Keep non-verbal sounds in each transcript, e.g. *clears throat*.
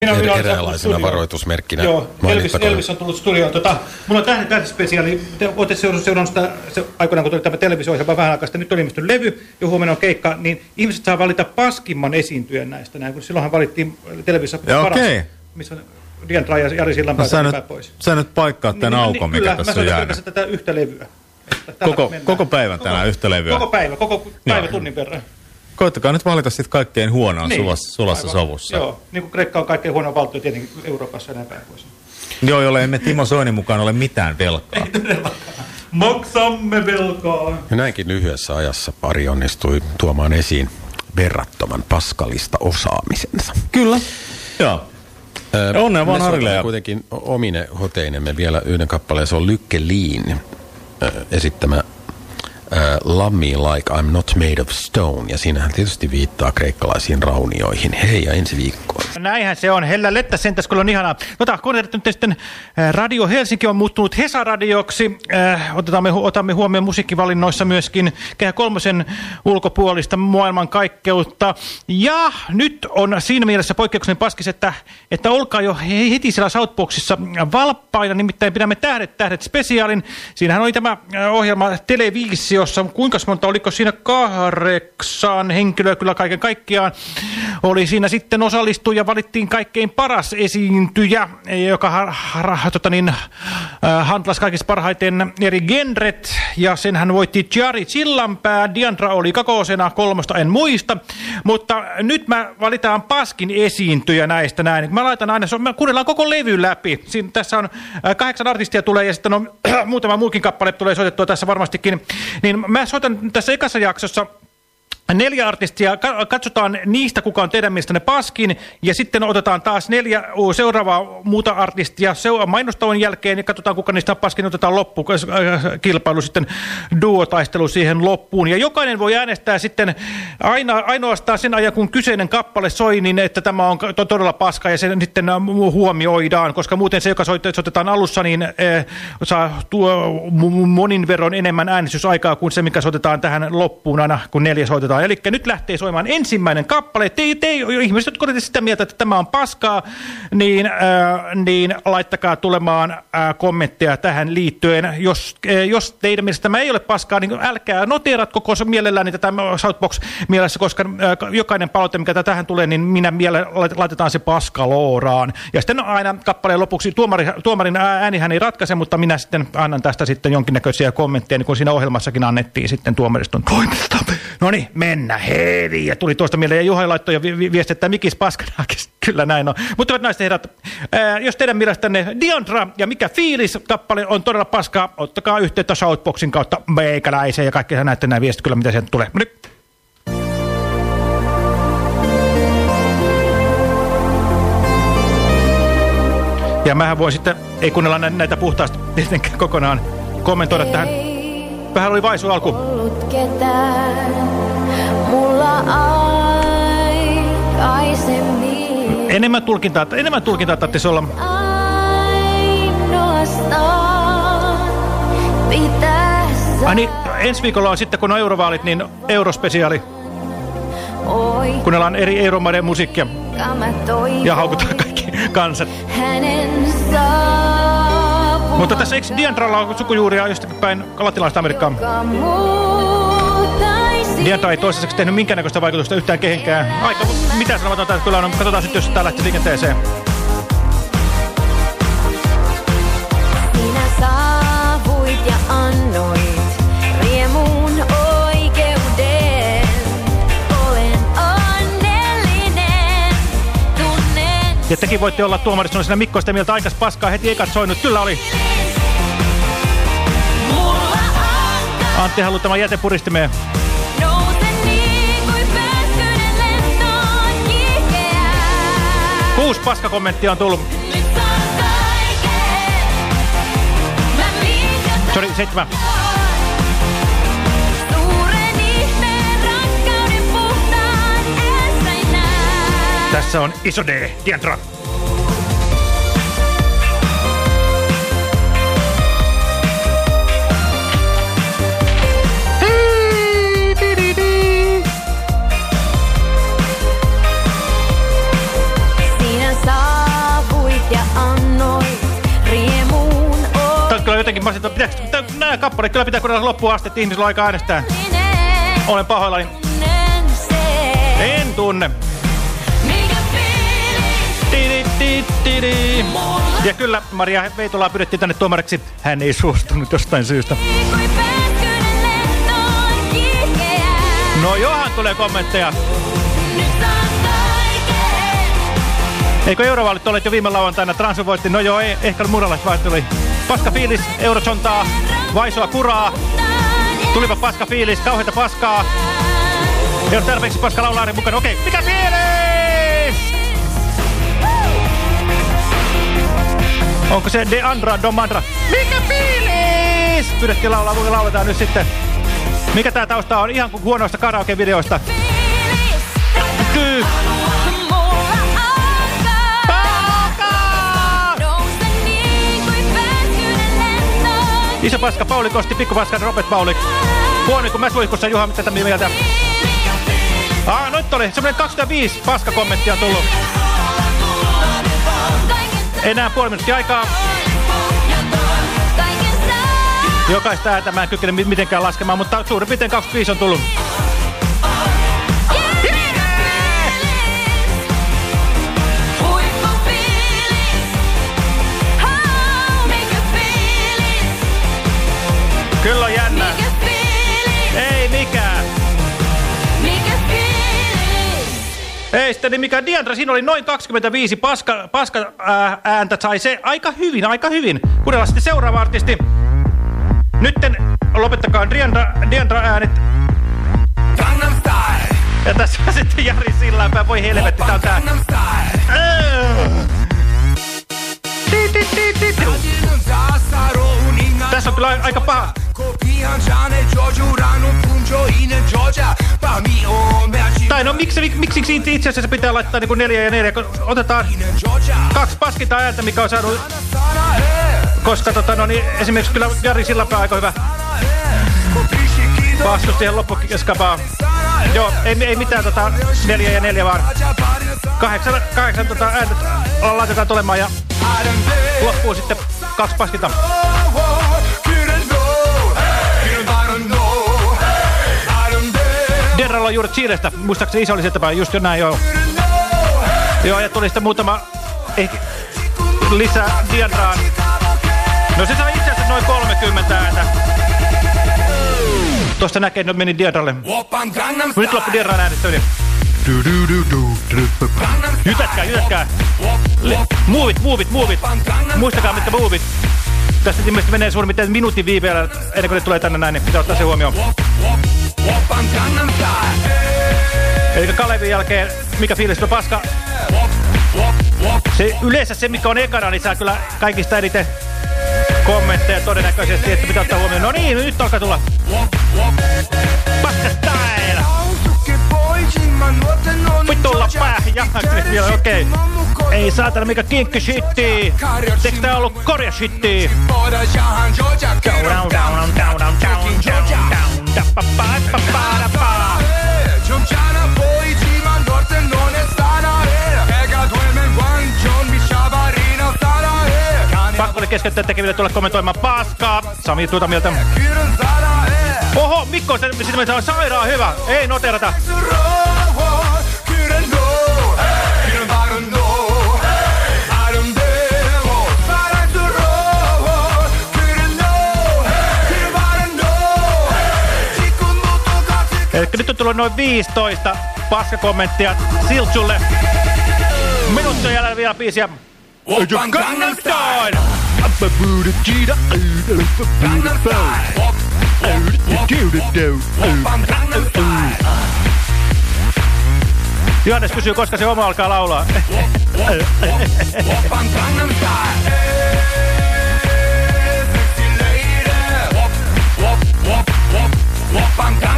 Minä, minä eräänlaisena varoitusmerkkinä Joo, Elvis, Elvis on tullut studioon. Tota, mulla on tähden tähdispesiaali. Te olette seurannut sitä se, aikoinaan, kun tuli tämä televisio-ohjelma vähän aikaa sitten. Nyt on ilmestynyt levy ja huomenna on keikka. Niin ihmiset saa valita paskimman esiintyjän näistä. Näin, kun silloinhan valittiin televisio paras. Okei. Missä on Dian ja Jari Sillanpää no, nyt, pois. Sä nyt paikkaa tämän niin, aukon, mikä kyllä, tässä on jäänyt. Kyllä, tätä yhtä levyä. Koko, koko päivän tänään koko, yhtä levyä? Koko päivä, koko päivä tunnin verran. Koittakaa nyt valita sitten kaikkein huonoon niin, sulassa, sulassa sovussa. Joo, niin kuin Kreikka on kaikkein huono valtio tietenkin Euroopassa ja näin päin pois. Joo, jolle emme Timo Soinin mukaan ole mitään velkaa. Ei todellakaan. Maksamme velkaa. Ja näinkin lyhyessä ajassa pari onnistui tuomaan esiin verrattoman paskalista osaamisensa. Kyllä. Joo. Öö, Onnea vaan Harille. Ja... kuitenkin omine hoteinemme vielä yhden kappaleen. Se on Lykke Liin esittämä uh, Love Me Like I'm Not Made of Stone, ja siinähän tietysti viittaa kreikkalaisiin raunioihin. Hei ja ensi viikkoon. Näinhän se on. Hellä lettä sentäs, kun on ihanaa. Tota, kuunnelette nyt sitten Radio Helsinki on muuttunut Hesa-radioksi. Äh, otamme, otamme huomioon musiikkivalinnoissa myöskin Kehä Kolmosen ulkopuolista maailmankaikkeutta. Ja nyt on siinä mielessä poikkeuksellinen paskis, että, että olkaa jo heti siellä Southboxissa valppaina, nimittäin pidämme Tähdet, Tähdet spesiaalin. Siinähän oli tämä ohjelma televisio jossa kuinka monta, oliko siinä kahdeksan henkilöä kyllä kaiken kaikkiaan, oli siinä sitten osallistu ja valittiin kaikkein paras esiintyjä, joka ha, ha, tota niin, äh, handlas kaikista parhaiten eri genret, ja sen hän voitti Jari Sillanpää, Diandra oli kakosena, kolmosta en muista, mutta nyt mä valitaan paskin esiintyjä näistä näin. Mä laitan aina, mä kuunnellaan koko levy läpi. Siinä, tässä on äh, kahdeksan artistia tulee ja sitten on *clears throat* muutama muukin kappale tulee soitettua tässä varmastikin. Niin mä soitan tässä ekassa jaksossa Neljä artistia, katsotaan niistä, kuka on teidän mielestänne paskin, ja sitten otetaan taas neljä seuraavaa muuta artistia mainostawan jälkeen, ja katsotaan, kuka niistä on paskin, otetaan loppu, äh, kilpailu sitten duotaistelu siihen loppuun. Ja jokainen voi äänestää sitten aina, ainoastaan sen ajan, kun kyseinen kappale soi, niin että tämä on todella paska, ja se sitten huomioidaan, koska muuten se, joka soitetaan alussa, niin äh, saa tuo monin verran enemmän äänestysaikaa kuin se, mikä soitetaan tähän loppuun aina, kun neljä soitetaan soimaan. Eli nyt lähtee soimaan ensimmäinen kappale. Te, te ihmiset, jotka olette sitä mieltä, että tämä on paskaa, niin, äh, niin laittakaa tulemaan äh, kommentteja tähän liittyen. Jos, äh, jos teidän mielestä tämä ei ole paskaa, niin älkää noteeratko koko mielellään tätä Southbox mielessä, koska äh, jokainen palaute, mikä tähän tulee, niin minä miele laitetaan se paskalooraan. Ja sitten aina kappaleen lopuksi, tuomari, tuomarin äänihän ei ratkaise, mutta minä sitten annan tästä sitten jonkinnäköisiä kommentteja, niin kuin siinä ohjelmassakin annettiin sitten tuomariston toimesta. No niin, mennä heri. Ja tuli tuosta mieleen, ja Juha laittoi jo vi viesti, että Mikis Paskanakis. *laughs* Kyllä näin on. Mutta hyvät naiset herrat, ää, jos teidän mielestänne Diandra ja mikä fiilis kappale on todella paskaa, ottakaa yhteyttä Shoutboxin kautta meikäläiseen ja kaikki näette nämä viestit kyllä, mitä sieltä tulee. Nyt. Ja mähän voin sitten, ei kuunnella näitä puhtaasti tietenkään kokonaan, kommentoida tähän. Vähän oli vaisu alku. Ollut ketään. Enemmän tulkintaa, enemmän tulkintaa tarvitsisi olla. Ai niin, ensi viikolla on sitten, kun on eurovaalit, niin eurospesiaali. Kuunnellaan eri euromaiden musiikkia. Ja haukutaan kaikki kansat. Mutta tässä eikö Diandralla on sukujuuria jostakin päin latinalaista Amerikkaa? Diandra ei toistaiseksi tehnyt minkäännäköistä vaikutusta yhtään kehenkään. Aika mitä sanomatonta, kyllä on. Katsotaan sitten, jos tää lähti liikenteeseen. Sinä saavuit ja annoit riemuun oikeuden. Olen onnellinen, tunnen. Ja tekin voitte olla tuomarissa siinä Mikko sitä mieltä aikas paskaa heti ekat soinut. Kyllä oli. Antti haluaa jätepuristimeen. Kuusi paskakommenttia on tullut. Sori, seitsemän. Tässä on iso D, Diantra. Sanoin, että pitääkö, nämä kappaleet kyllä pitää kuunnella loppuun asti, että ihmisillä on aika äänestää. Olen pahoillani. En tunne. Ja kyllä, Maria Veitolaa pyydettiin tänne tuomariksi. Hän ei suostunut jostain syystä. No johan tulee kommentteja. Eikö eurovaalit olleet jo viime lauantaina? Transu voitti. No joo, ei, ehkä muuralaiset vaihtui. Paska fiilis, eurosontaa, vaisoa kuraa. Tulipa paska fiilis, kauheita paskaa. Ei ole tarpeeksi paska laulaari mukana. Okei, mikä fiilis? Onko se De Andra Domandra? Mikä fiilis? Pyydettiin laulaa, kun lauletaan nyt sitten. Mikä tää tausta on? Ihan kuin huonoista karaoke-videoista. Kyy. Iso paska Pauli Kosti, pikku paska Robert Pauli. Huono kuin mäsuihkussa Juha, mitä tätä mieltä? Ah, nyt oli semmoinen 25 paska kommenttia tullut. Enää puoli minuuttia aikaa. Jokaista ääntä mä en kykene mitenkään laskemaan, mutta suurin piirtein 25 on tullut. Ei sitten niin mikä Diandra, siinä oli noin 25 paska, paska ää, ääntä, sai se aika hyvin, aika hyvin. Kuunnellaan sitten seuraava artisti. Nytten lopettakaa Diandra, Diandra äänet. Ja tässä *laughs* sitten Jari Sillanpää, voi helvetti, tää on tää. No miksi, miksi itse asiassa pitää laittaa niin kuin neljä ja neljä, kun otetaan kaksi paskinta ääntä, mikä on saanut, koska tota, no, niin, esimerkiksi kyllä Jari Sillapää aika hyvä vastus siihen loppukeskapaan. Joo, ei, ei mitään tota, neljä ja neljä, vaan kahdeksan, kahdeksan tota, ääntä laitetaan tulemaan ja loppuu sitten kaksi paskinta. On juuri Chilestä, muistaakseni iso oli se tapa, just jo näin joo. Joo, ja tuli sitten muutama ehkä lisää Diandraan. No se sai itse asiassa noin 30 ääntä. Tuosta näkee, että meni Diandralle. Nyt loppu äänestä yli. Jytätkää, jytätkää. Muuvit, muuvit, muuvit. Muistakaa, mitkä muuvit. Tästä ilmeisesti menee suurin minuutin viiveellä, ennen kuin ne tulee tänne näin, niin pitää ottaa se huomioon. Eli Kalevin jälkeen, mikä fiilis on paska? Se, yleensä se, mikä on ekana, niin saa kyllä kaikista eniten kommentteja todennäköisesti, että pitää ottaa huomioon. No niin, nyt alkaa tulla. Paska style! Vittulla päähän jahnakseni vielä, okei. Okay. Ei saatana mikä kinkki shitti. Eikö tää ollut korja shitti? Down, down, down, down, down, down, down, Georgiana, Pakko tekeville tulla kommentoimaan paskaa. Sami, tuota mieltä. Oho, Mikko, sitä mitä on sairaan hyvä. Ei noterata. Nyt on tullut noin 15 paskakommenttia Siltsulle. Minuutti on jäljellä vielä biisiä. Style! Gangnam Style! Johannes kysyy, koska se oma alkaa laulaa. Gangnam ding,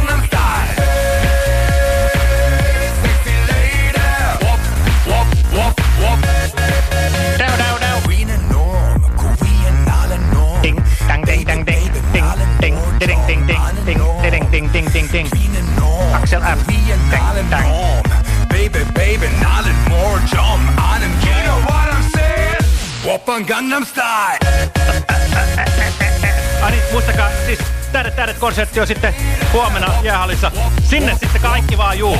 fel är fienden om Baby, baby, knowledge more jump on him You know what I'm saying? Wappan Gangnam Style *laughs* Ani, niin, muistakaa, siis tähdet, tähdet konsertti on sitten huomenna jäähallissa. Sinne sitten kaikki vaan juu.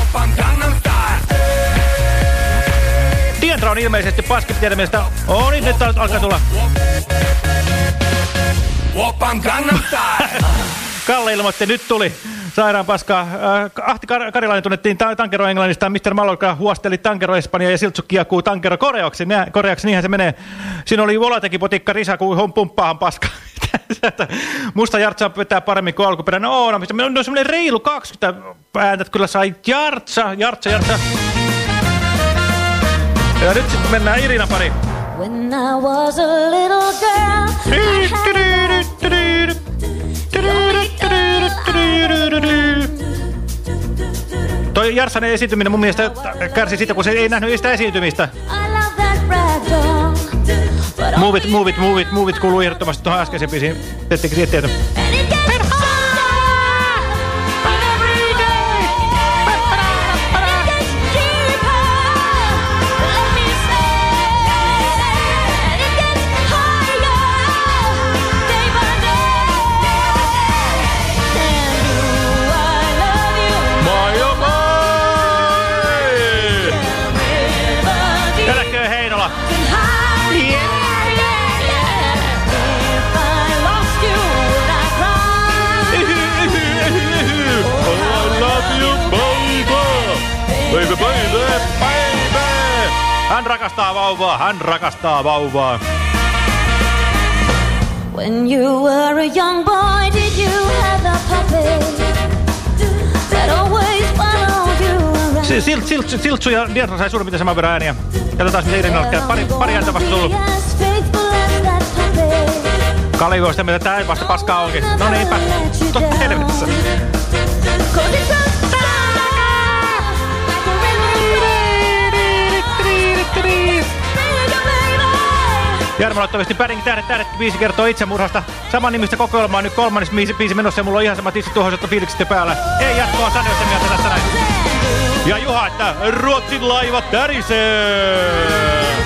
Dientra on ilmeisesti paskit tiedemiestä. Oh niin, nyt alkaa tulla. Kalle ilmoitti, nyt tuli sairaan paskaa. Äh, Ahti Kar Karilainen tunnettiin ta Tankero Englannista, Mr. Mallorca huosteli Tankero Espanja ja Siltsu kiekuu Tankero Koreaksi. Koreaksi, niinhän se menee. Siinä oli Volatekin potikka Risa, kun pumppaahan paskaa. Musta Jartsa vetää paremmin kuin alkuperäinen. No, no, no, no semmoinen reilu 20 ääntä, kyllä sai Jartsa, Jartsa, Jartsa. Ja nyt sitten mennään Irina pari. When I was a little girl, Toi Jarsanen esiintyminen mun mielestä kärsi siitä, kun se ei nähnyt sitä esiintymistä. Move it, move it, move it, move it kuuluu ehdottomasti tuohon äskeiseen biisiin. Teettekö siitä tietä? Rakastaa vauvaa, hän rakastaa vauvaa. When you were a young boy, did you have a puppy that always followed you around? Silt, silt, Siltsu ja Dietra sai suurin piirtein saman verran ääniä. Katsotaan, mitä Irina on. Pari, pari ääntä vasta tullut. Kalivi on sitä mieltä, että tämä ei vasta paskaa onkin. No niinpä. Totta helvetissä. Jarmo laittavasti Päring tähdet tähdet viisi kertoo itsemurhasta. Saman nimistä kokoelma on nyt kolmannes biisi, biisi menossa ja mulla on ihan samat itse tuohon fiilikset päällä. Ei jatkoa sanoista mieltä tässä näin. Ja Juha, että Ruotsin laiva tärisee.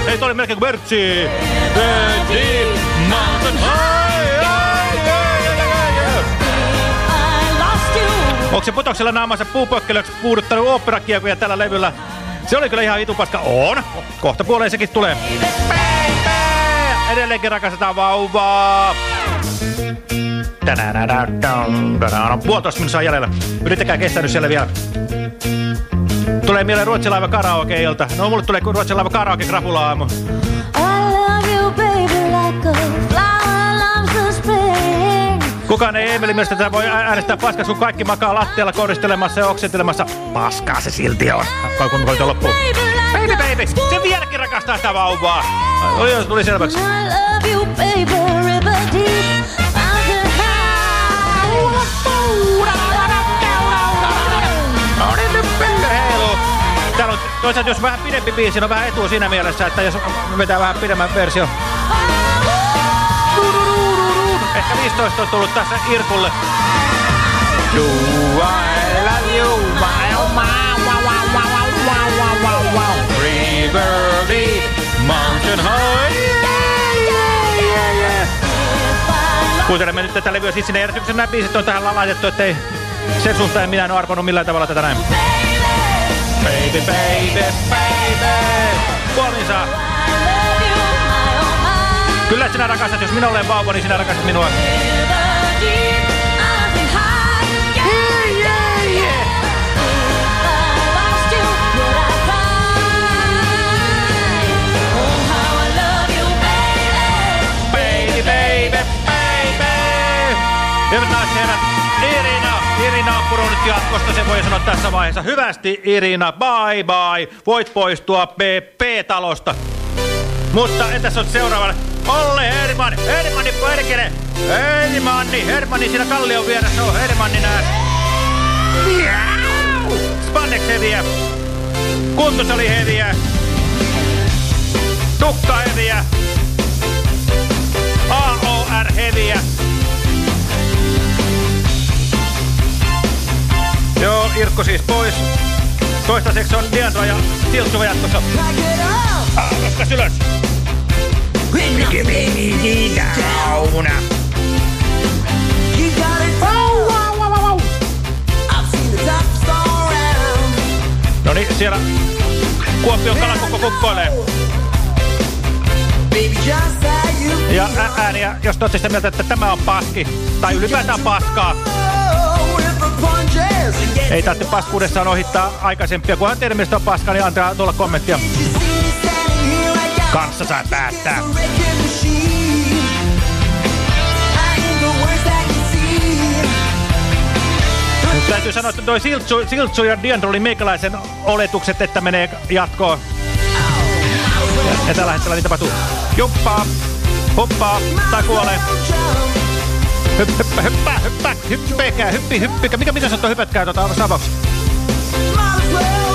Ei, toi oli melkein kuin Bertsi. The. Onko se putoksella naamansa puupökkelyksi puuduttanut oopperakiekuja tällä levyllä? Se oli kyllä ihan itupaska. On. Kohta puoleen sekin tulee. Edelleenkin rakastetaan vauvaa. Puolitoista minuuttia jäljellä. Yrittäkää kestää nyt siellä vielä. Tulee mieleen Ruotsilaiva karaoke-ilta. No mulle tulee Ruotsilaiva karaoke-krapula-aamu. Kukaan ei Emeli mielestä tätä voi äänestää paskas, kun kaikki makaa lattialla koristelemassa ja oksentelemassa. Paskaa se silti on. Kun koitan loppuun. Baby! Se vieläkin rakastaa sitä vauvaa. Oi, jos tuli selväksi. Täällä on toisaalta, jos vähän pidempi biisi, on vähän etua siinä mielessä, että jos vetää vähän pidemmän versio. Ehkä 15 on tullut tässä Irkulle. Do Deep, mountain high. Yeah, yeah, yeah. Kuuntelemme nyt tätä levyä siis sinne järjestyksen nämä biisit on tähän laitettu, ettei sen suhteen minä en ole arvonnut millään tavalla tätä näin. Baby, baby, baby, puolinsa. Kyllä sinä rakastat, jos minä olen vauva, niin sinä rakastat minua. Hyvät naiset herrat, Irina, Irina on purunut jatkosta, se voi sanoa tässä vaiheessa. Hyvästi Irina, bye bye, voit poistua PP-talosta. Mutta entäs on seuraavalle? Olle Herman, Hermanni perkele! Hermanni, Hermanni siinä kallion vieressä on Hermanni nää. Spandex heviä. Kuntos oli heviä. Tukka heviä. AOR heviä. Joo, Irkko siis pois. Toistaiseksi on Diandra ja Tiltsuva jatkossa. Ah, ylös! Mikä meni niitä? No niin, siellä Kuopion kalakukko kukkoilee. Ja ääniä, jos te olette sitä mieltä, että tämä on paski, tai ylipäätään paskaa, ei tarvitse paskuudessaan ohittaa aikaisempia. Kunhan teidän mielestä on paskaa, niin antaa tuolla kommenttia. Kanssa saa päättää. Täytyy sanoa, että toi Siltsu, Siltsu ja Diandro oli meikäläisen oletukset, että menee jatkoon. Ja, tällä hetkellä niin tapahtuu. Juppaa, huppaa tai kuolee. Hyppä, hyppä, hyppä, hyppeekää, hyppi, hyppikää. Mikä, mitä sanottu hypätkää tuota savaksi?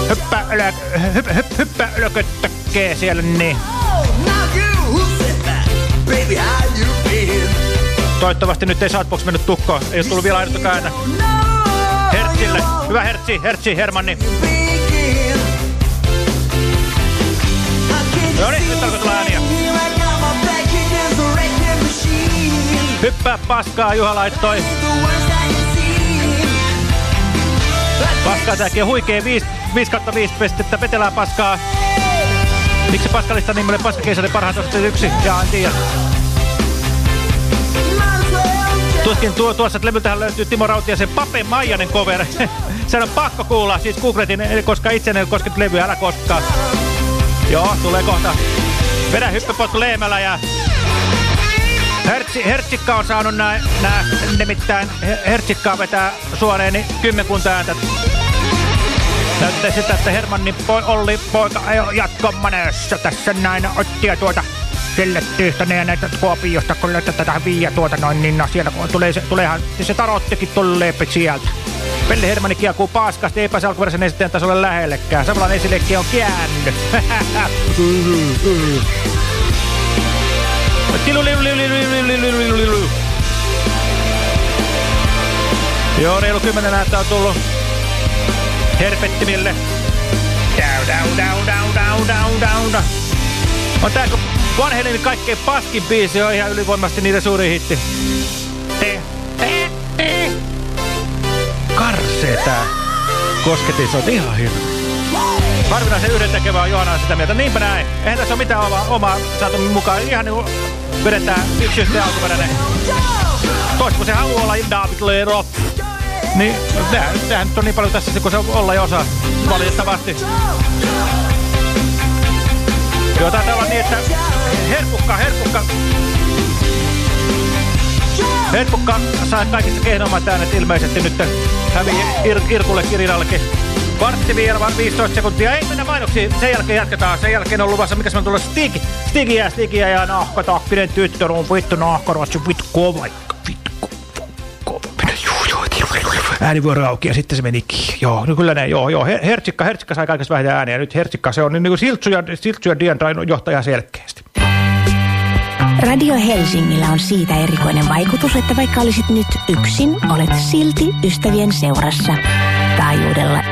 Hyppä, ylä, hyppä, hyppä, hyppä, ylököttäkee siellä, niin. Toivottavasti nyt ei Southbox mennyt tukkoon. Ei ole tullut vielä ainuttakaan ääntä. Hyvä Hertzi, Hertzi, Hermanni. Hyppää paskaa, Juha laittoi. Paskaa on huikee 5, 5 kautta 5 pistettä, vetelää paskaa. Miksi paskalista nimelle paskakeisari parhaat osat yksi? Jaa, en tiedä. Tuskin tuo, tuossa levyltähän löytyy Timo Rautiasen Pape Maijanen cover. *laughs* Se on pakko kuulla, siis googletin, koska itse en kosket levyä, älä koskaan. Joo, tulee kohta. Vedä hyppypotku Leemälä ja Hertsi, Hertsikka on saanut nää, nää nimittäin Hertsikkaa vetää suoneeni kymmenkunta ääntä. Näyttää sitä, että Hermanni po, Olli poika ei ole jatkomanössä tässä näin ottia tuota sille tyhtäneen näitä Kuopiosta, kun löytää tätä viiä tuota noin, niin no, siellä kun tulee se, tuleehan se tarottikin tulee sieltä. Pelle Hermanni kiekuu paskasti, ei pääse alkuperäisen esittäjän tasolle lähellekään. Samalla esilleekki on käännyt. *laughs* Joo, reilu kymmenen näyttää tullut herpettimille. Down, down, down, down, down, down, down. On tää vanheinen kaikkein paskin biisi on ihan ylivoimasti niiden suuri hitti. Karsee tää kosketin, se on ihan hieno. Harvinaisen yhden tekevää on Johanna sitä mieltä. Niinpä näin. Eihän tässä ole mitään omaa, omaa saatu mukaan. Ihan niin vedetään yksi yhteen alkuperäinen. Toisin kun se haluaa olla David Lero. Niin, tämähän nyt on niin paljon tässä, kun se olla jo osaa. Valitettavasti. Joo, taitaa olla niin, että herkukka, herkukka. Herkukka saa kaikista kehnommat äänet ilmeisesti nyt hävii Ir Irkulle Kirinallekin. Vartti vielä 15 sekuntia. Ei mennä mainoksiin. Sen jälkeen jatketaan. Sen jälkeen on luvassa, mikä se on tullut Stig. Stigiä, Stigiä ja nahkatakkinen tyttö on vittu nahkaruotsi. Vittu kova. Vittu kova. Äänivuoro auki ja sitten se menikin. Joo, no kyllä näin. Joo, joo. Hertsikka, Hertsikka sai kaikesta vähintään ääniä. Nyt Hertsikka, se on niin kuin Siltsu ja, Siltsu ja Dian johtaja selkeästi. Radio Helsingillä on siitä erikoinen vaikutus, että vaikka olisit nyt yksin, olet silti ystävien seurassa taajuudella 98,5.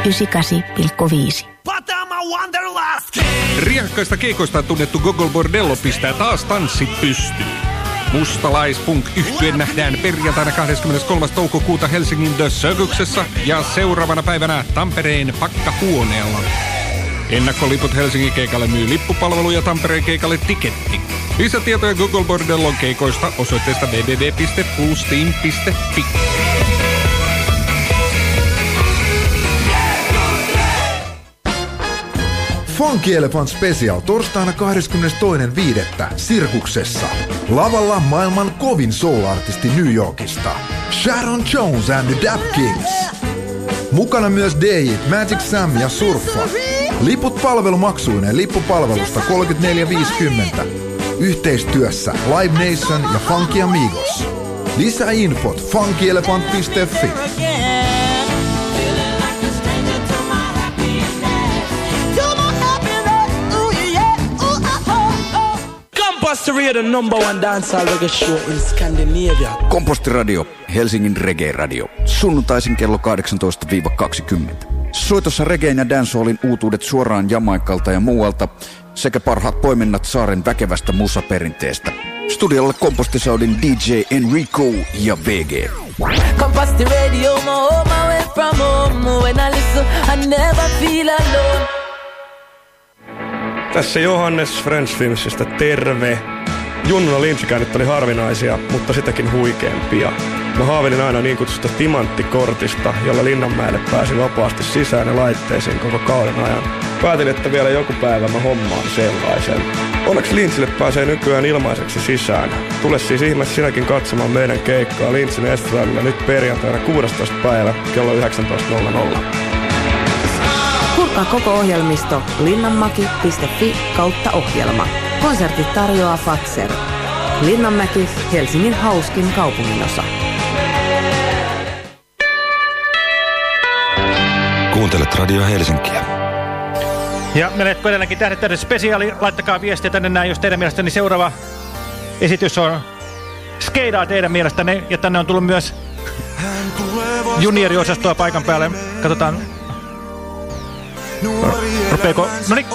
Riehakkaista keikoista tunnettu Gogol Bordello pistää taas tanssit pystyyn. Mustalaispunk yhtyen nähdään perjantaina 23. toukokuuta Helsingin The Circuksessa ja seuraavana päivänä Tampereen pakkahuoneella. Ennakkoliput Helsingin keikalle myy lippupalvelu ja Tampereen keikalle tiketti. Lisätietoja Google Bordellon keikoista osoitteesta www.plusteam.fi. Funky Elephant Special torstaina 22.5. Sirkuksessa. Lavalla maailman kovin soul-artisti New Yorkista. Sharon Jones and the Dap Kings. Mukana myös DJ Magic Sam ja Surfa. Liput palvelumaksuinen lippupalvelusta 34.50. Yhteistyössä Live Nation ja Funky Amigos. Lisäinfot funkyelefant.fi. Compostiradio, number one dancehall reggae show in Scandinavia. Kompostiradio, Helsingin reggae-radio. Sunnuntaisin kello 18-20. Soitossa reggaein ja dancehallin uutuudet suoraan Jamaikalta ja muualta sekä parhaat poiminnat saaren väkevästä musaperinteestä. Studiolla kompostisaudin DJ Enrico ja VG. Composti radio, my home away from home. When I listen, I never feel alone. Tässä Johannes Friends Filmsistä terve. Junnuna linssikäynnit oli harvinaisia, mutta sitäkin huikeampia. Mä haaveilin aina niin kutsusta timanttikortista, jolla Linnanmäelle pääsi vapaasti sisään ja laitteisiin koko kauden ajan. Päätin, että vielä joku päivä mä hommaan sellaisen. Onneksi Lintsille pääsee nykyään ilmaiseksi sisään. Tule siis ihmeessä sinäkin katsomaan meidän keikkaa Lintsin Estradilla nyt perjantaina 16. päivä kello 19.00. Kurkkaa koko ohjelmisto linnanmaki.fi kautta ohjelma. Konsertit tarjoaa Fatser. Linnanmäki, Helsingin hauskin kaupunginosa. Kuuntelet Radio Helsinkiä. Ja menetkö edelleenkin tähdet spesiaali? Laittakaa viestiä tänne näin, jos teidän mielestäni seuraava esitys on skeidaa teidän mielestänne. Ja tänne on tullut myös junioriosastoa paikan päälle. Katsotaan, rupeeko... No niin,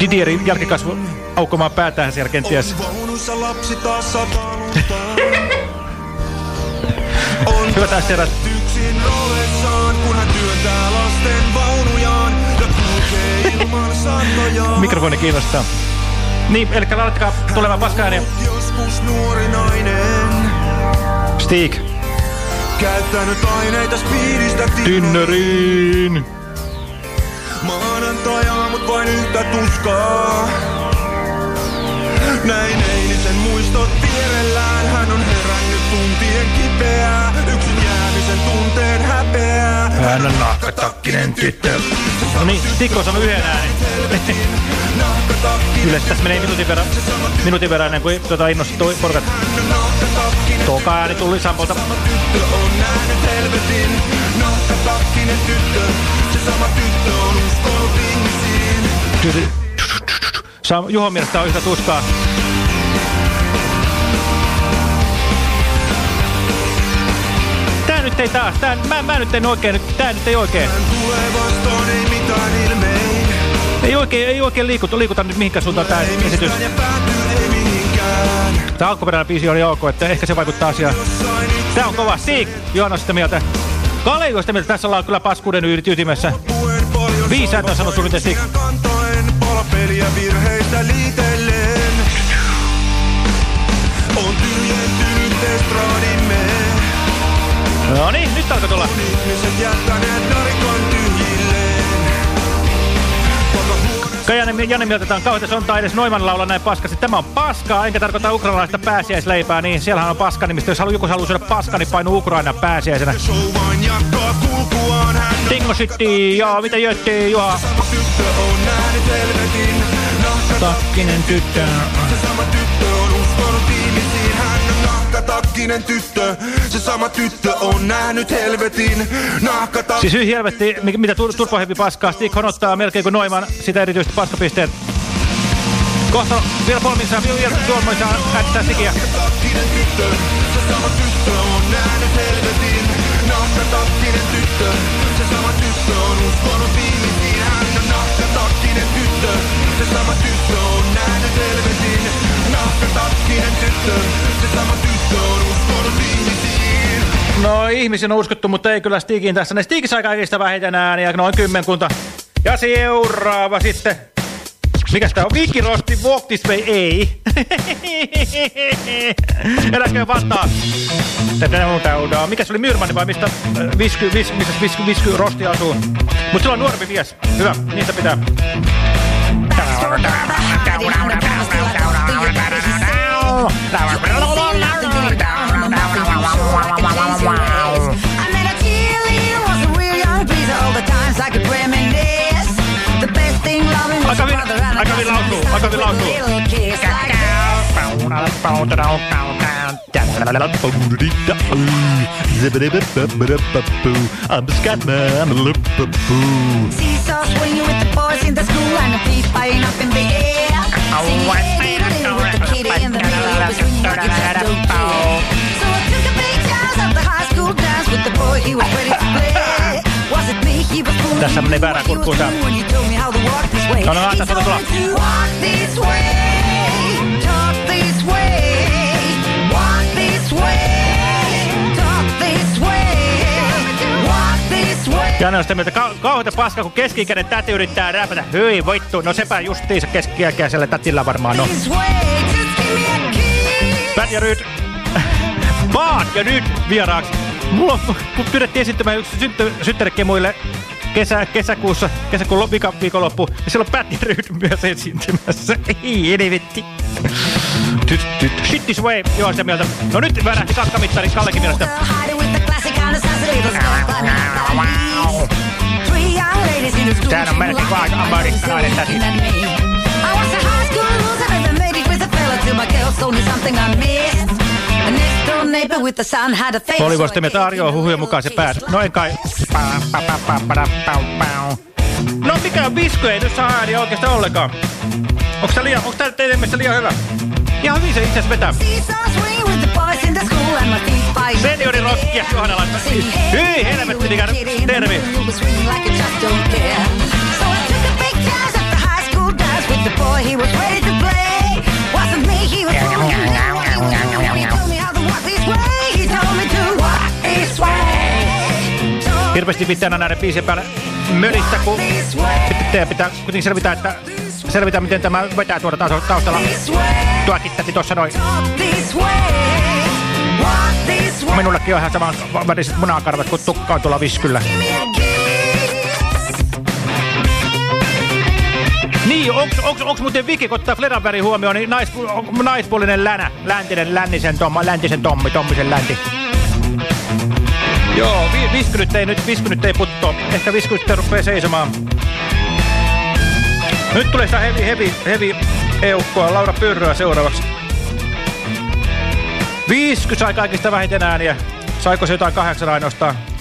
Didierin jälkikasvu aukomaan päätään siellä kenties. Hyvä taas *laughs* herrat. Yksin kun hän työntää lasten vaunujaan ja kulkee *laughs* ilman. Mikrofoni kiinnostaa. Niin, eli laittakaa tulemaan paskaääniä. Joskus nuori nainen. Stig. Käyttänyt aineita speedistä Tynneriin. Maanantai-aamut vain yhtä tuskaa. Näin eilisen muistot vierellään. Hän on herännyt tuntien kipeää. Yksin jäämisen tunteen häpeää. Hän on nahkatakkinen tyttö. No niin, Tikko sanoi yhden äänen. Yleensä tässä menee minuutin verran, minuutin verran ennen kuin tuota innostui porukat. Toka ääni tuli Sampolta. Nahkatakkinen tyttö, se sama tyttö on uskonut ihmisiin. Juhon mielestä on yhtä tuskaa. Tää nyt ei taas, tää, mä, mä nyt en oikein, tää nyt ei oikein. Ei oikein, ei oikein liikuta, liikuta nyt mihinkään suuntaan tää esitys. Tää alkuperäinen biisi oli ok, että ehkä se vaikuttaa asiaan. Tää on kova. Siik, Joona sitä mieltä. Kaleju sitä mieltä, tässä ollaan kyllä paskuuden ytimessä. On sanottu nyt Siik. Peliä virheistä liitellen On tyhjentynyt estradimme No niin, nyt alkoi tulla. Ihmiset jättäneet narikon Janne mieltä on kauheita sontaa edes Noiman laulaa näin paskasti. Tämä on paskaa, enkä tarkoita ukrainalaista pääsiäisleipää, niin siellähän on paska nimistä. Jos halu, joku haluaa syödä paska, niin painu Ukraina pääsiäisenä. Tingo City, joo, mitä jötti, Juha? Takkinen tyttö nahkatakkinen tyttö. Se sama tyttö on nähnyt helvetin nahkatakkinen. Siis yh helvetti, mitä tur turpohevi paskaa. Stig honottaa melkein kuin Noiman sitä erityisesti paskapisteet. Kohta vielä polmissa, vielä tuommoissa äänittää Stigia. Nahkatakkinen tyttö, se sama tyttö on nähnyt helvetin nahkatakkinen tyttö. Se sama tyttö on uskonut ihmisiin, hän on nahkatakkinen tyttö. Se sama tyttö on nähnyt helvetin nahkatakkinen tyttö. Se sama tyttö. No ihmisiin on uskottu, mutta ei kyllä Stigin tässä. Ne Stig sai kaikista vähiten ääniä, noin kymmenkunta. Ja seuraava sitten. Mikäs tää on? Vikirosti Walk This Way? Ei. Eläkö vastaan. Mikä se oli Myrmani vai mistä visky, vis, missä visky, visky rosti asuu? Mutta sillä on nuorempi mies. Hyvä, niin se pitää. Aika hyvin, aika hyvin lausuu, aika hyvin lausuu. I'm the Scatman, I'm a lip-a-poo. Seesaw swinging with the boys in the school and the feet fighting up in the air. Singing hey diddle with the kitty in the middle, he was swinging like it's a dope So I took a big chance at the high school dance with the boy he was ready to play. Was it me he was fooling? Tässä menee väärään kurkkuunsa. No, no, tässä on tulla. Way. Janne on sitä mieltä, ka kauheita paskaa, kun keski-ikäinen täti yrittää räpätä. Hyi, voittu. No sepä justiinsa keski-ikäiselle tätillä varmaan on. Pät ja Ryd. Vaan *laughs* ja nyt vieraaksi. Mulla on, kun pyydettiin esittämään yksi synttärikemuille kesä, kesäkuussa, kesäkuun vika, viikonloppu, ja siellä on Patti Ryd myös esiintymässä. Ei, edevetti. Shit this way, joo sitä mieltä. No nyt värähti kakkamittari Kallekin mielestä. Tää on melkein vaan amerikkalainen täti. Polivuostimme tarjoaa huhujen mukaan se päät. No en kai. No mikä on visku? Ei nyt saa ääniä oikeastaan ollenkaan. Onko tää liian, onko tää teidän mielestä liian hyvä? Ihan hyvin se itse asiassa vetää. Seniori-rockia Johanna laittaa. Hyi helvetti, mikä tervi. The boy he was ready Hirveästi pitää aina näiden biisien päälle möristä, kun teidän pitää kuitenkin selvitä, että selvitä, miten tämä vetää tuoda taustalla. Tuo kittäsi tuossa noin. Minullekin on ihan saman väriset munakarvat kuin tukkaan tuolla viskyllä. Niin, onks, onks, onks muuten Viki, kun ottaa Fleran väri huomioon, niin nais, naispuolinen länä, läntinen, lännisen tomma, läntisen tommi, tommisen länti. Joo, vi, viskynyt ei nyt, viskynyt ei putto. Ehkä viskynyt rupeaa seisomaan. Nyt tulee sitä hevi, hevi, hevi eukkoa Laura Pyrröä seuraavaksi. 50 sai kaikista vähiten ääniä. Saiko se jotain kahdeksan ainoastaan?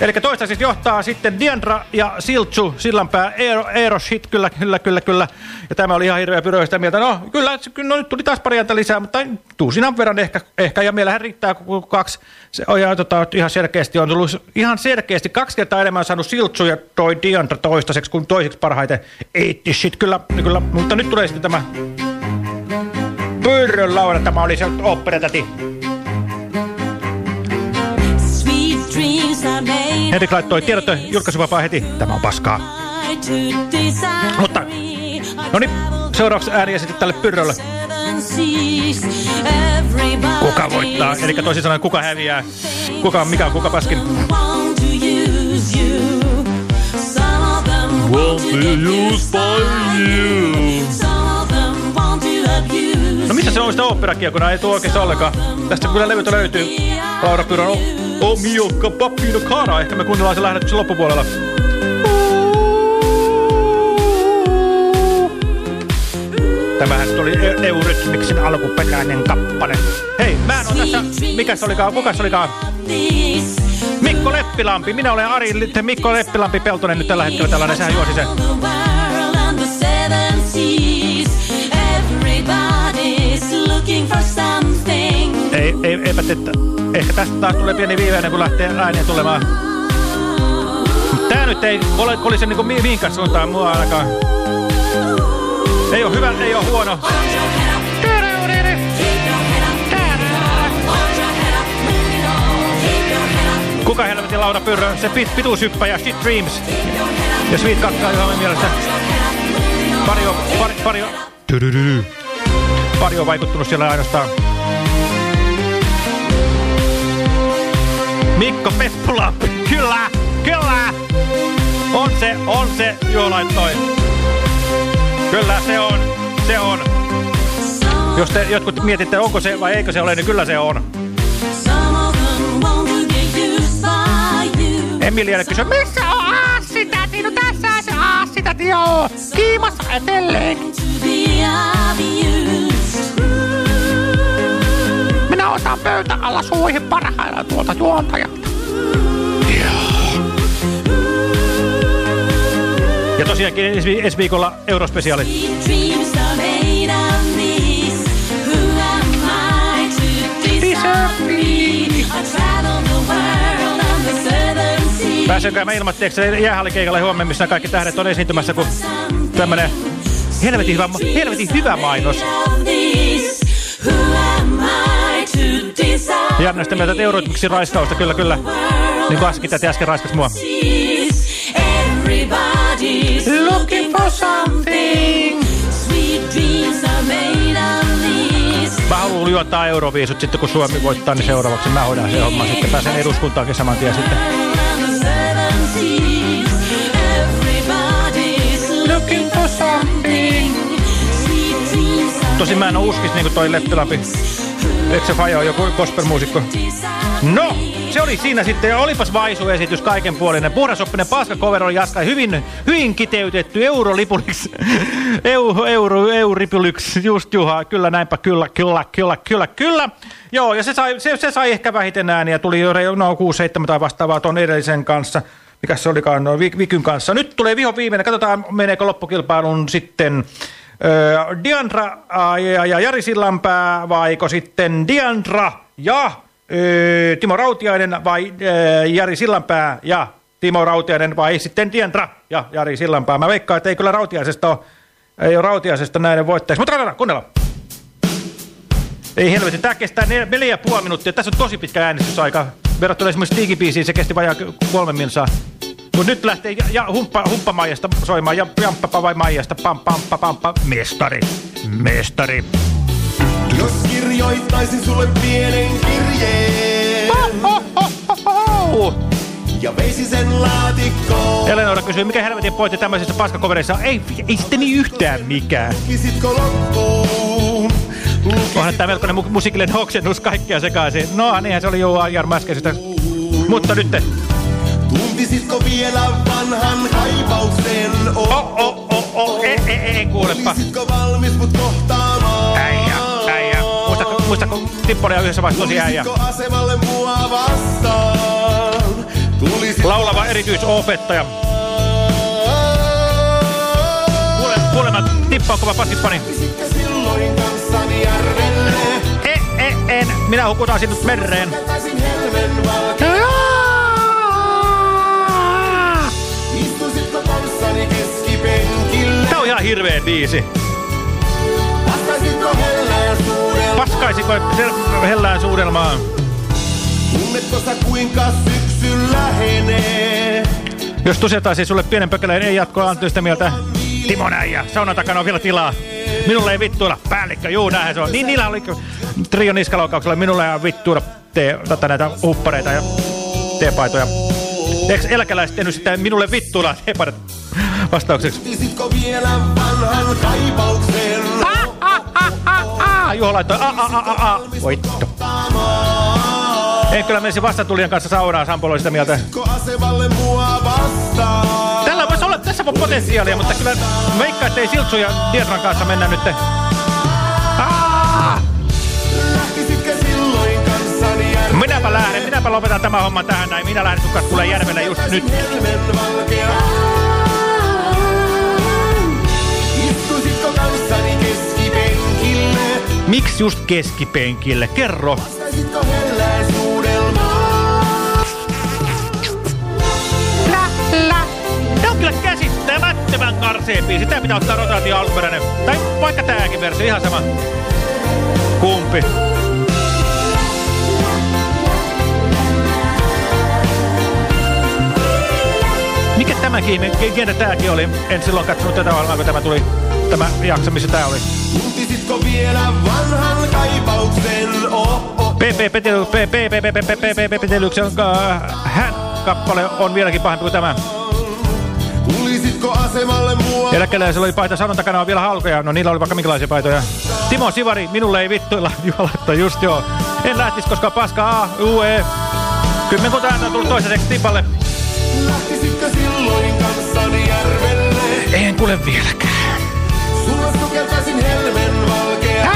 Eli toistaiseksi johtaa sitten Diandra ja Siltsu, Sillanpää, Eero, Eero shit, kyllä, kyllä, kyllä, kyllä. Ja tämä oli ihan hirveä pyrö sitä mieltä. No, kyllä, no, nyt tuli taas pari lisää, mutta tuusinan verran ehkä, ehkä ja meillähän riittää kaksi. Se ja, tota, ihan selkeästi on tullut, ihan selkeästi kaksi kertaa enemmän saanut Siltsu ja toi Diandra toistaiseksi kuin toiseksi parhaiten. Eitti shit, kyllä, kyllä, mutta nyt tulee sitten tämä Pyrrön laula, tämä oli se oopperetäti. Henrik laittoi tiedot julkaisuvapaa heti. Tämä on paskaa. Mutta, no niin, seuraavaksi ääniä sitten tälle pyrrölle. Kuka voittaa? Eli toisin sanoen, kuka häviää? Kuka on mikä, kuka paskin? No missä se on sitä oopperakia, kun ei tuo oikeastaan ollenkaan? Tästä kyllä levytä löytyy. Laura Pyrrön Oh mio pappino cara. Ehkä me kuunnellaan se lähetyksen loppupuolella. Tämähän tuli Eurythmiksin alkuperäinen kappale. Hei, mä en ole tässä... Mikäs olikaan? Kukas olikaan? Mikko Leppilampi. Minä olen Ari Mikko Leppilampi Peltonen nyt tällä hetkellä tällainen. Sehän juosi se. Ei, ei, eipä että ehkä tästä taas tulee pieni viiveinen, kun lähtee ääniä tulemaan. Tää nyt ei ole kolise niinku mihinkään suuntaan mua ainakaan. Ei oo hyvä, ei oo huono. Kuka helvetin Laura Pyrrö? Se pit, pituushyppäjä, Shit Dreams. Ja Sweet kakkaa ihan mielestä. Pari on, pari, pari on. Pari on vaikuttunut siellä ainoastaan. Mikko Peppulappi, kyllä, kyllä. On se, on se, joo laittoi. Kyllä se on, se on. Jos te jotkut mietitte, onko se vai eikö se ole, niin kyllä se on. Emilia kysyy, missä on Assitäti? No tässä se Assitäti, joo. Kiimassa etelleen. Minä otan pöytä alla suihin parhailla tuolta juontajalta. Ja tosiaankin ensi, ensi viikolla Eurospesiaali. Pääsenkö mä ilmoitteeksi jäähallikeikalle huomenna, missä kaikki tähdet on esiintymässä, kun tämmönen Helvetin hyvä, helvetin hyvä mainos. Ja näistä mieltä, että euroitmiksi raiskausta, kyllä, kyllä. Niin kuin äsken, tätä äsken raiskas mua. Looking for something. Mä haluan juottaa euroviisut sitten, kun Suomi voittaa, niin seuraavaksi mä hoidan se homma. Sitten pääsen eduskuntaankin saman tien sitten. Tosin mä en uskis niinku toi Leppilampi. Eikö se Faja ole joku gospelmuusikko? No, se oli siinä sitten. Ja olipas vaisuesitys kaikenpuolinen. Puhdasoppinen paskacover oli Jaska. Hyvin, hyvin kiteytetty eurolipuliks. *laughs* Eu, euro, euripuliks. Just juha. Kyllä näinpä. Kyllä, kyllä, kyllä, kyllä, kyllä. Joo, ja se sai, se, se sai ehkä vähiten ääniä. Tuli jo no, 6-7 tai vastaavaa tuon edellisen kanssa. Mikä se olikaan? No, Vikyn kanssa. Nyt tulee viho viimeinen. Katsotaan, meneekö loppukilpailun sitten... Diandra ja Jari Sillanpää vaiko sitten Diandra ja Timo Rautiainen vai Jari Sillanpää ja Timo Rautiainen vai sitten Diandra ja Jari Sillanpää. Mä veikkaan, että ei kyllä Rautiaisesta ole, ei ole Rautiaisesta näiden voittajaksi. Mutta katsotaan, kuunnellaan. Ei helvetti, tää kestää neljä ja puoli minuuttia. Tässä on tosi pitkä äänestysaika. Verrattuna esimerkiksi Digibiisiin se kesti vajaa kolme milsaa. Mutta nyt lähtee ja, ja humppa, humppamaijasta soimaan. Ja jamppapa vai maijasta. Pam, pam, pam, pam, pam. Mestari. Mestari. Jos kirjoittaisin sulle pienen kirjeen. Oh, oh, oh. Ja veisi sen laatikkoon. Eleonora kysyy, mikä helvetin pointti tämmöisissä paskakovereissa Ei, ei sitten niin yhtään mikään. Lukisitko loppuun? Onhan tämä melkoinen mu musiikillinen oksennus kaikkea sekaisin. No, niinhän se oli jo Jarmo äskeisestä. Mutta nyt Tuntisitko vielä vanhan kaipauksen? Oh, oh, oh, oh, oh. Ei, ei, ei, kuulepa. Olisitko valmis mut kohtaamaan? Äijä, äijä. Muistako, muistako Tippolia yhdessä vaiheessa tosi äijä? Tulisitko asemalle mua vastaan? Tulisitko Laulava erityisopettaja. Kuule, kuulemma, Tippo on kova paskispani. silloin kanssani järvelle? E, e, en. Minä hukutaan sinut mereen. Kätäisin helmen valkea. Hirveä biisi. Vastaisitko hellään? Paskaisiko se hellään suudelmaan? Tunnetko sä kuinka syksy lähenee? Jos tusettaisiin sulle pienen pökeleen, ei jatkoa Antti sitä mieltä. Timo Näijä, saunan takana on vielä tilaa. Minulle ei vittuilla päällikkö, juu näinhän se on. Niin niillä oli trio niskalaukauksella, minulle ei vittuilla tee, tätä näitä huppareita ja teepaitoja. Eikö eläkeläiset tehnyt sitä minulle vittuilla teepaidat vastaukseksi? Tulisitko vielä vanhan kaipauksen? Juho laittoi a a a a a. Voitto. En kyllä menisi vastatulijan kanssa saunaan, Sampo oli sitä mieltä. Tällä voisi olla, tässä on potentiaalia, mutta kyllä veikkaa, ettei Siltsu ja Dietran kanssa mennä nyt. Minäpä lähden, minäpä lopetan tämän homman tähän näin. Minä lähden sukkas kuule järvelle just nyt. Istuisitko kanssani keskipenkille? Miksi just keskipenkille? Kerro. Vastaisitko kyllä käsittämättömän karseen biisi. Tää pitää ottaa rotaatio alkuperäinen. Tai vaikka tääkin versio, ihan sama. Kumpi? Tämäkin, ketä tääkin oli? En silloin katsonut tätä ohjelmaa, kun tämä tuli, tämä jakso, missä tää oli. Tuntisitko vielä vanhan kaipauksen? Oh, oh. PP Petelyksen hän kappale on vieläkin pahempi kuin tämä. Tulisitko asemalle mua? Eläkeläisellä oli paita sanon takana on vielä halkoja. No niillä oli vaikka minkälaisia paitoja. Timo Sivari, minulle ei vittuilla. Juolattaa just joo. En lähtis, koska paska A, U, E. Kymmenkunta ääntä on tullut toiseksi Tipalle. Lähtisitkö silloin kanssani järvelle? En kuule vieläkään. Sulla sukeltaisin helmen valkea.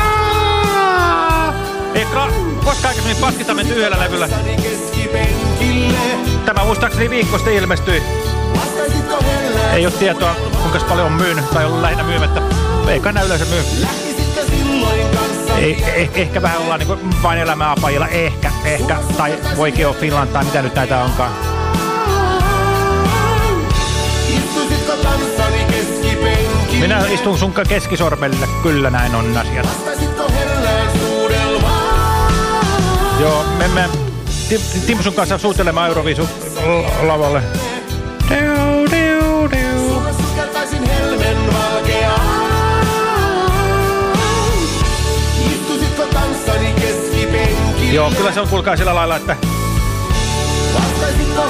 Eikä koskaan aikaisemmin paskista menty yhdellä levyllä. Tämä muistaakseni viikko sitten ilmestyi. Ei ole tietoa, kuinka paljon on myynyt tai ollut lähinnä myymättä. Eikä näy yleensä myy. Ei, eh, ehkä vähän ollaan niin vain elämää apajilla. Ehkä, ehkä. Tai voikin olla Finland tai mitä nyt näitä onkaan. istun sunka keskisormelle. Kyllä näin on asia. Joo, me Tim Timpsun kanssa suutelemaan Euroviisu lavalle. Deu, deu, deu. Joo, kyllä se on kuulkaa sillä lailla, että... Vastaisitko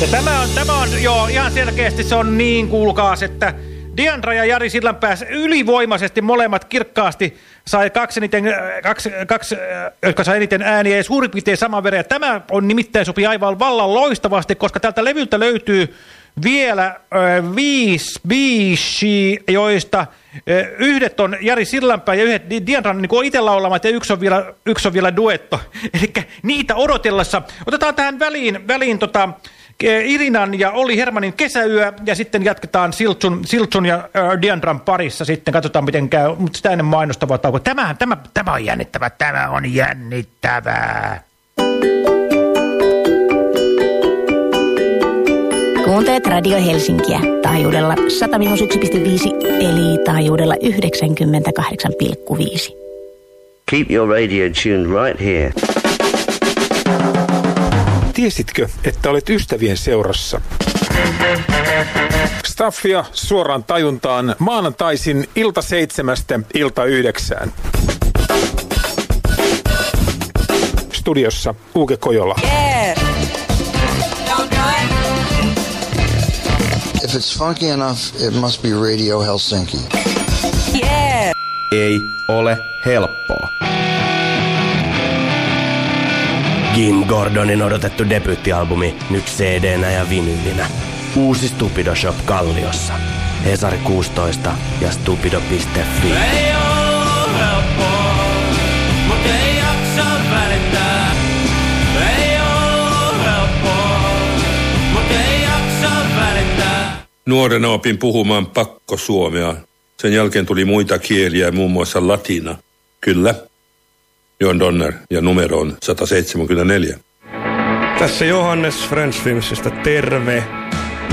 Ja tämä on, tämä on joo, ihan selkeästi se on niin kuulkaas, että Diandra ja Jari Sillanpääs ylivoimaisesti molemmat kirkkaasti sai kaksi, eniten, kaksi, kaksi jotka sai eniten ääniä ja suurin piirtein saman verran. Tämä on nimittäin sopii aivan vallan loistavasti, koska tältä levyltä löytyy vielä äh, viisi biisiä, joista äh, yhdet on Jari Sillanpää ja yhdet Di- Diandran niin itse laulamat ja yksi on vielä, yksi on vielä duetto. *laughs* Eli niitä odotellessa. Otetaan tähän väliin, väliin tota, Irinan ja Olli Hermanin kesäyö ja sitten jatketaan Siltsun, Siltsun ja äh, Diandran parissa sitten. Katsotaan miten käy, mutta sitä ennen mainostavaa tauko. Tämä, tämä, tämä on jännittävää, tämä on jännittävää. Kuuntelet Radio Helsinkiä taajuudella 101,5 eli taajuudella 98,5. Keep your radio tuned right here. Tiesitkö, että olet ystävien seurassa? Staffia suoraan tajuntaan maanantaisin ilta seitsemästä ilta yhdeksään. Studiossa Uke Kojola. If it's funky enough, it must be Radio Helsinki. Ei ole helppoa. Jim Gordonin odotettu debyyttialbumi nyt cd ja vinyylinä. Uusi Stupido Shop Kalliossa. Hesari 16 ja stupido.fi. Ei oo helppoa, mut ei jaksa välittää. Ei oo helppoa, mut ei jaksa välittää. Nuorena opin puhumaan pakkosuomea. Sen jälkeen tuli muita kieliä, muun muassa latina. Kyllä. John Donner ja numero on 174. Tässä Johannes French Filmsistä terve.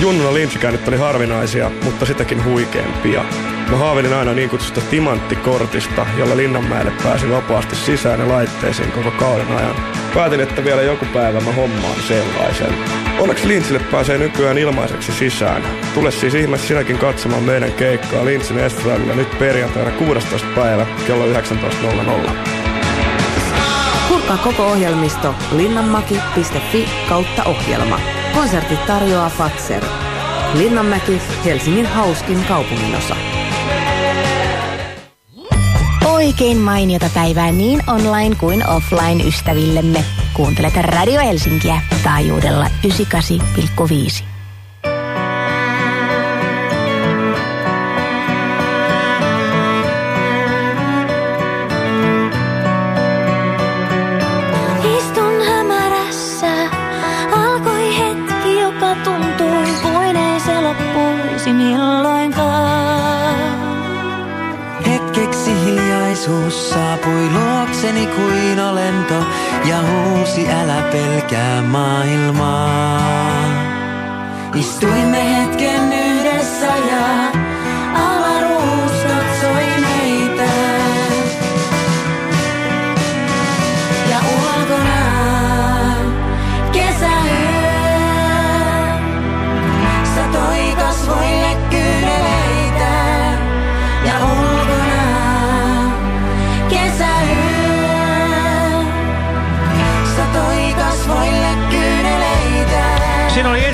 Junnuna linssikäynnit oli harvinaisia, mutta sitäkin huikeampia. Mä haaveilin aina niin kutsusta timanttikortista, jolla Linnanmäelle pääsi vapaasti sisään ja laitteisiin koko kauden ajan. Päätin, että vielä joku päivä mä hommaan sellaisen. Onneksi Lintsille pääsee nykyään ilmaiseksi sisään. Tule siis ihmeessä sinäkin katsomaan meidän keikkaa Lintsin Estradilla nyt perjantaina 16. päivä kello 19.00. Kurkkaa koko ohjelmisto linnanmaki.fi kautta ohjelma. Konsertit tarjoaa Fatser. Linnanmäki, Helsingin hauskin kaupunginosa. Oikein mainiota päivää niin online kuin offline ystävillemme. Kuuntelet Radio Helsinkiä taajuudella 98,5. Pelkää maailmaa. Istuimme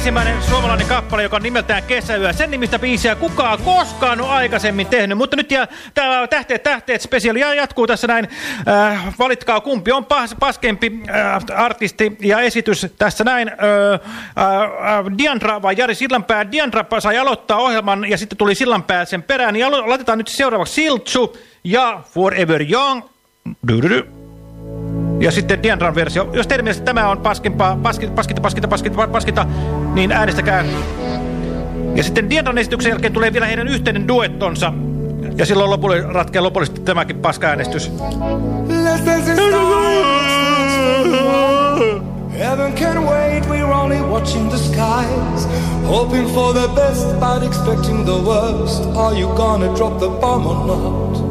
ensimmäinen suomalainen kappale, joka on nimeltään Kesäyö. Sen nimistä biisiä kukaan koskaan on aikaisemmin tehnyt. Mutta nyt ja, tämä Tähteet, tähteet spesiaali ja jatkuu tässä näin. Äh, valitkaa kumpi on pas, paskempi äh, artisti ja esitys tässä näin. Äh, äh, Diandra vai Jari Sillanpää. Diandra sai aloittaa ohjelman ja sitten tuli Sillanpää sen perään. Ja laitetaan nyt seuraavaksi Siltsu ja Forever Young. Du-du-du. Ja sitten Diandran versio. Jos teidän mielestä tämä on paskimpaa, paskinta, paskinta, paskinta, paskinta, paskinta, niin äänestäkää. Ja sitten Diandran esityksen jälkeen tulee vielä heidän yhteinen duettonsa. Ja silloin lopulli, ratkeaa lopullisesti tämäkin paska-äänestys. Heaven can wait, we're only watching the skies. Hoping for the best, but expecting the worst. Are you gonna drop the bomb or not?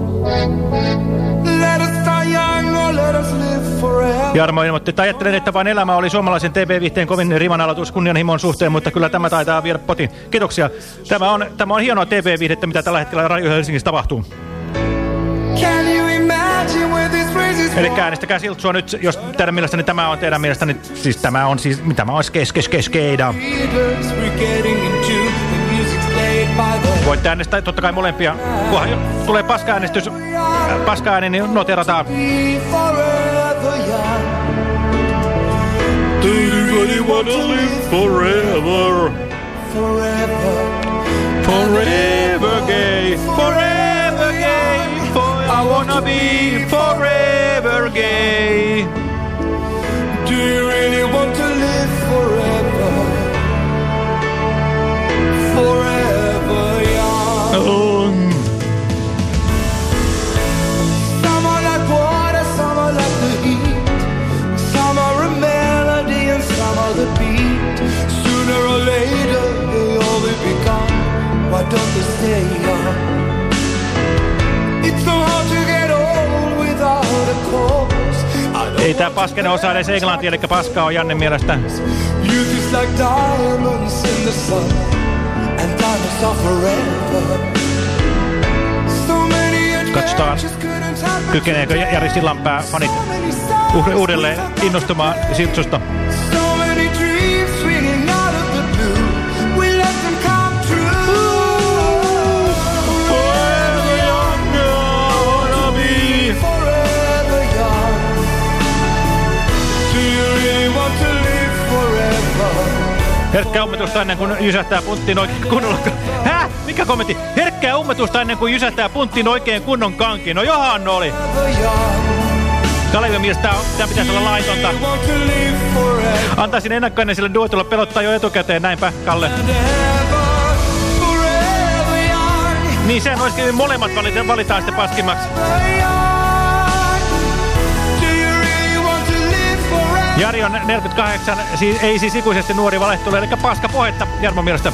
Jarmo ilmoitti, että ajattelen, että vain elämä oli suomalaisen TV-viihteen kovin rimanalatus kunnianhimon suhteen, mutta kyllä tämä taitaa viedä potin. Kiitoksia. Tämä on, tämä on hienoa TV-viihdettä, mitä tällä hetkellä Radio Helsingissä tapahtuu. Eli äänestäkää Siltsua nyt, jos teidän mielestäni tämä on teidän mielestäni, siis tämä on siis, tämä on kes kes kes Voitte äänestää totta kai molempia. Kunhan tulee paska-äänestys, paska-ääni, niin noterataan. Forever young. Do you really want to live forever? Forever. Forever gay, forever gay, I wanna be forever gay. Stay young? It's so hard to get old without a cause. I know Ei tää paskene osaa edes englantia, eli paskaa on Janne mielestä. Youth is like diamonds in the sun, and diamonds are forever. So many Katsotaan, kykeneekö Jari Sillanpää fanit uudelleen innostumaan Siltsusta. So Herkkää ummetusta ennen kuin jysähtää punttiin oikein kunnolla. Häh? Mikä kommentti? Herkkää ummetusta ennen kuin jysähtää punttiin oikein kunnon kankiin. No johan oli. Kalevin mielestä tää, tää pitäisi olla laitonta. Antaisin ennakkoinen sille duetulla pelottaa jo etukäteen, näinpä Kalle. Niin sehän olisikin molemmat valita, valitaan sitten paskimmaksi. Jari on 48, siis, ei siis ikuisesti nuori valehtelu, eli paska pohetta Jarmon mielestä.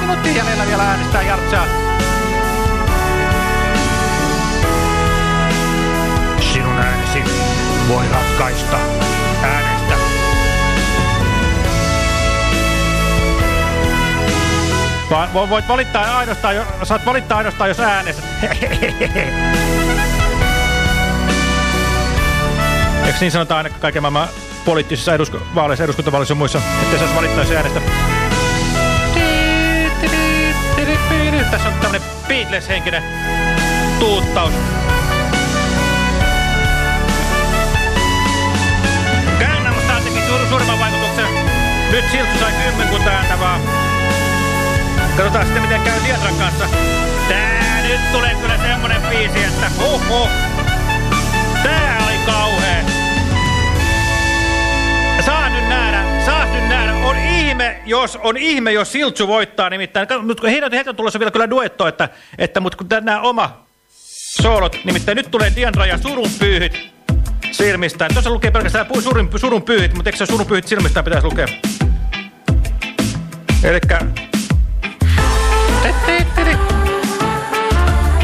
Minuutti jäljellä vielä äänestää Jartsaa. Sinun äänesi voi ratkaista äänestä. Va vo- voit valittaa ainoastaan, jo- saat valittaa ainoastaan, jos äänestät. *laughs* Eikö niin sanotaan aina kaiken maailman poliittisissa edusku vaaleissa, eduskuntavaaleissa ja muissa, että saisi valittaa jos äänestä? Tässä on tämmönen Beatles-henkinen tuuttaus. Gangnam Style teki suur suurimman vaikutuksen. Nyt Siltsu sai kymmenkunta ääntä vaan. Katsotaan sitten miten käy Dietran kanssa. Tää nyt tulee kyllä semmonen biisi, että huh huh. Kauhea. Saa nyt nähdä, saa nyt nähdä. On ihme, jos, on ihme, jos Siltsu voittaa nimittäin. Mutta kun heidän, heidän on tulossa vielä kyllä duetto, että, että mutta kun nämä oma soolot, nimittäin nyt tulee Diandra ja surun pyyhit silmistään. Tuossa lukee pelkästään surun, surun pyyhit, mutta eikö se surun pyyhit silmistään pitäisi lukea? Elikkä...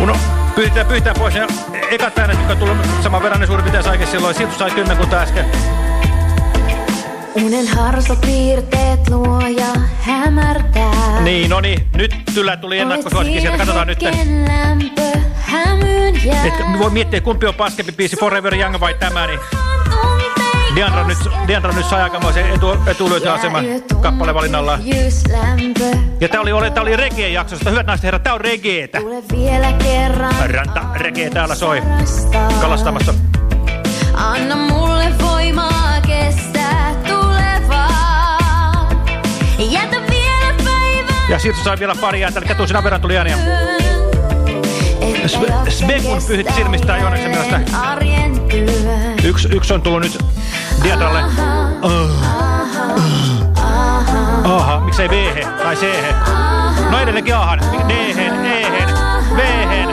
Uno, pyyhitään, pyyhitään pois ne ekat äänet, jotka tulee saman verran, ne suurin piirtein saikin silloin. Siltu sai kymmenkunta äsken. Unen harsopiirteet luo ja hämärtää. Niin, no niin. Nyt kyllä tuli ennakkosuosikin sieltä. Katsotaan nyt. lämpö hämyyn jää. Et voi miettiä, kumpi on paskempi biisi, Forever Young vai tämä, niin Diandra nyt, Diandra nyt sai aikamoisen etu, etulyöntiaseman kappalevalinnalla. Ja tää oli, tää oli reggae-jaksosta. Hyvät naiset herrat, tää on kerran Ranta reggae täällä soi. Kalastamassa. Anna mulle voimaa kestää tulevaa. Jätä vielä päivän Ja siitä sai vielä pari ääntä, eli tuusina verran tuli ääniä. Sve- Svekun pyhit silmistään Jooneksen mielestä. arjen työn. Yksi, yksi on tullut nyt Diandralle. Aha, miksei b tai c No edelleenkin ahan. D-hen, E-hen, V-hen.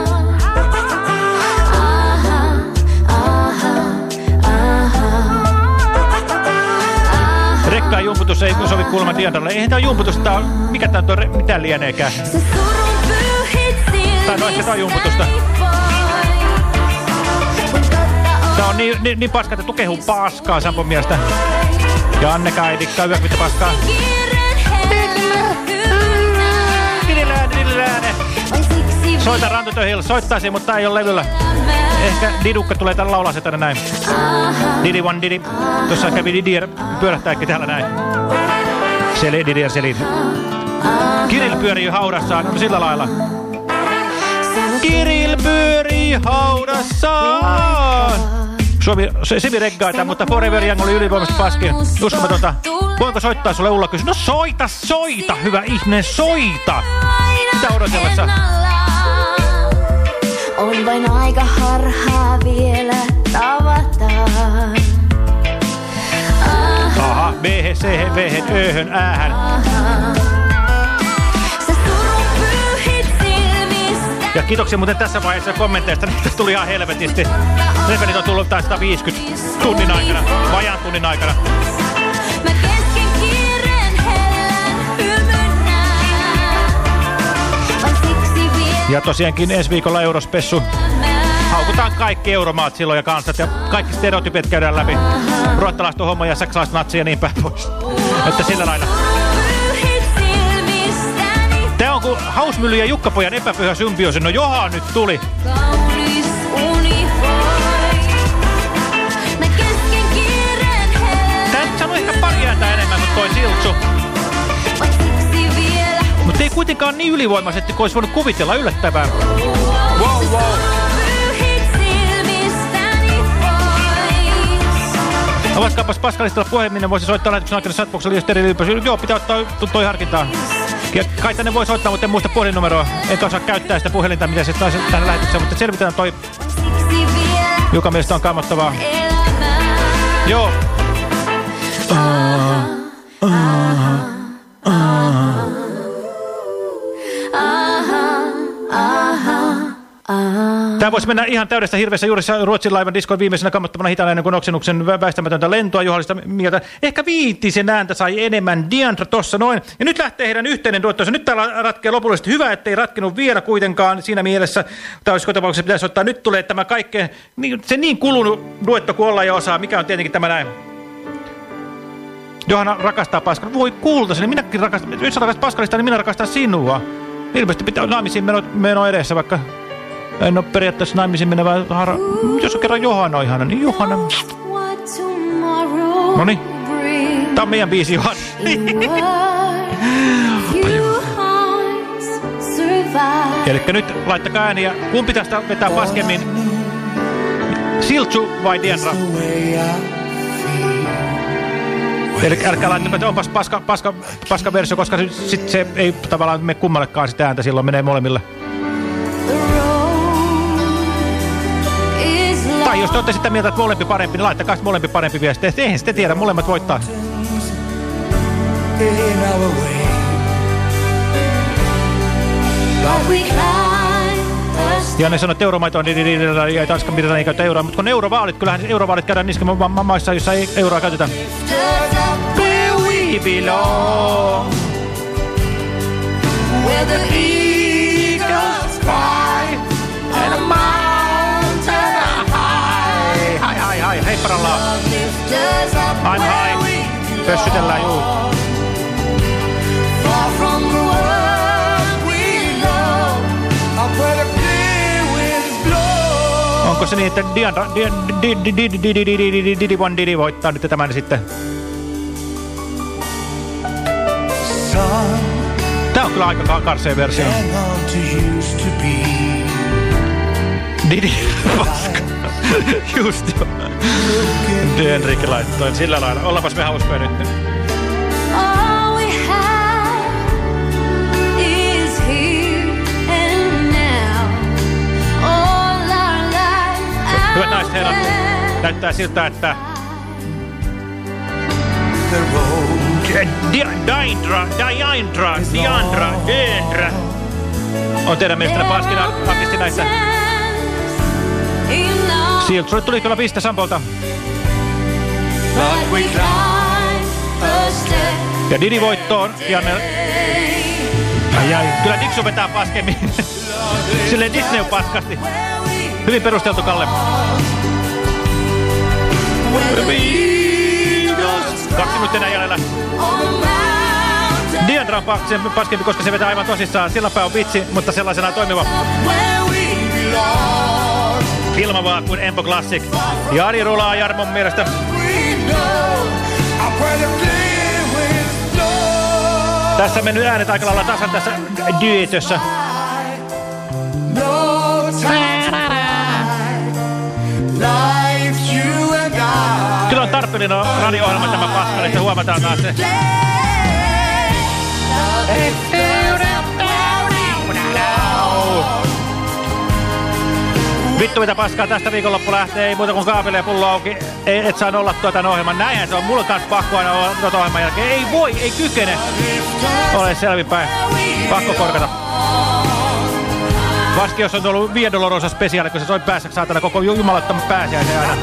Rekkaan jumputus ei sovi kuulemma Diandralle. Eihän tää on jumputus, tää on, mikä tää on, mitä lieneekään. Tai no ehkä tää on jumputusta. Niin, niin, niin paska, että tukehu paskaa Sampon mielestä. Ja Anne Kaidikka, yök mitä paskaa. Soita Rantotöhillä, soittaisi, mutta ei ole levyllä. Ehkä Didukka tulee tänne laulaa se tänne näin. Didi one Didi. Tuossa kävi Didier pyörähtääkin täällä näin. Selin, Didier Selin. Kirill pyörii haudassaan, no sillä lailla. Kirill pyörii haudassaan. Suomi, se Simi reggaita, mutta Forever Young oli ylivoimaisesti paskin. Uskomatonta. Voinko soittaa sulle Ulla kysy? No soita, soita, hyvä ihminen, soita. Mitä odotellessa? On vain aika harhaa vielä tavataan. Aha, B, C, V, Ö, Äähän. Ja kiitoksia muuten tässä vaiheessa kommenteista. Niitä tuli ihan helvetisti. Levelit on tullut taas 150 tunnin aikana, vajaan tunnin aikana. Ja tosiaankin ensi viikolla Eurospessu. Haukutaan kaikki euromaat silloin ja kansat ja kaikki stereotypit käydään läpi. Ruottalaista homo ja saksalaiset natsi ja niin päin pois. Että sillä lailla. Nousmylly ja Jukkapojan epäpyhä symbioosi. No joha nyt tuli. Enemmän, mutta ei kuitenkaan niin ylivoimaisesti kuin olisi voinut kuvitella yllättävää. Wow, wow. Avatkaapas Paskalistalla puheminen, voisi soittaa lähetyksen aikana satboksella, jos eri. Joo, pitää ottaa toi harkintaan. Ja kai tänne voi soittaa, mutta en muista puhelinnumeroa. En osaa käyttää sitä puhelinta, mitä se taisi tähän lähetykseen, mutta selvitään toi, joka mielestä on kammottavaa. Joo. Aha, Tämä voisi mennä ihan täydessä hirveässä juurissa Ruotsin laivan diskon viimeisenä kammottavana hitaana ennen kuin oksennuksen vä- väistämätöntä lentoa juhallista mieltä. Ehkä viitisen ääntä sai enemmän Diandra tossa noin. Ja nyt lähtee heidän yhteinen duettonsa. Nyt täällä ratkee lopullisesti hyvä, ettei ratkenut vielä kuitenkaan siinä mielessä. Tämä olisi tapauksessa pitäisi ottaa. Nyt tulee tämä kaikkein, niin, se niin kulunut duetto kuin ollaan ja osaa. Mikä on tietenkin tämä näin. Johanna rakastaa Paskalista. Voi kultasi, niin minäkin rakastan. Jos rakastat Paskalista, niin minä rakastan sinua. Ilmeisesti pitää naimisiin meno, meno edessä, vaikka en ole periaatteessa naimisiin menevä hara. Jos on kerran Johanna on ihana, niin Johanna. Brings Tää on meidän biisi Johanna. *laughs* Eli nyt laittakaa ääniä. Kumpi tästä vetää paskemmin? Siltsu vai Diandra? Eli älkää laittako, että onpas paska, paska, paska versio, koska sit se ei tavallaan mene kummallekaan sitä ääntä, silloin menee molemmille. Tai jos te olette sitä mieltä, että molempi parempi, niin laittakaa molempi parempi viesti. Eihän sitten tiedä, molemmat voittaa. the Janne sanoi, että euromaito on ja Tanskan Britannia ei käytä euroa, mutta kun eurovaalit, kyllähän eurovaalit käydään niissä ma ma maissa, joissa ei euroa käytetä. where the eagles fly I'm high. Pössytellään, juu. Far from the world we know, Onko se niin, että Didibon Didi voittaa nyt tämän sitten? Tää on kyllä aika karseen versio. Didi, *laughs* Just joo. Dönrik laittoi sillä lailla. Ollapas me hauskoja nyt. Hyvät naiset herrat, näyttää siltä, että Diandra, Diandra, Diandra, Diandra, on teidän mielestänne paskina artisti näissä Sieltä sulle tuli kyllä piste Sampolta. Ja Didi voittoon. Janne... Ai, kyllä Dixu vetää paskemmin. *laughs* Silleen Disney paskasti. Hyvin perusteltu, Kalle. Kaksi minuuttia enää jäljellä. Diandra on paskempi, koska se vetää aivan tosissaan. Silläpä on vitsi, mutta sellaisena toimiva. Ilmavaa kuin Empo Classic. Jari rulaa Jarmon mielestä. Tässä mennyt äänet aika lailla tasan tässä duetössä. Kyllä on tarpeellinen radio-ohjelma tämä paska, että huomataan taas se. Vittu mitä paskaa tästä viikonloppu lähtee, ei muuta kuin kaapeli ja pullo auki. Ei, et saa nollattua tämän ohjelman. Näinhän se on. Mulla kanssa pakko aina olla tuota ohjelman jälkeen. Ei voi, ei kykene. Ole selvinpäin. Pakko korkata. Varsinkin jos on tullut Via Dolorosa spesiaali, kun se soi päässä saatana koko jumalattoman pääsiäisen aina.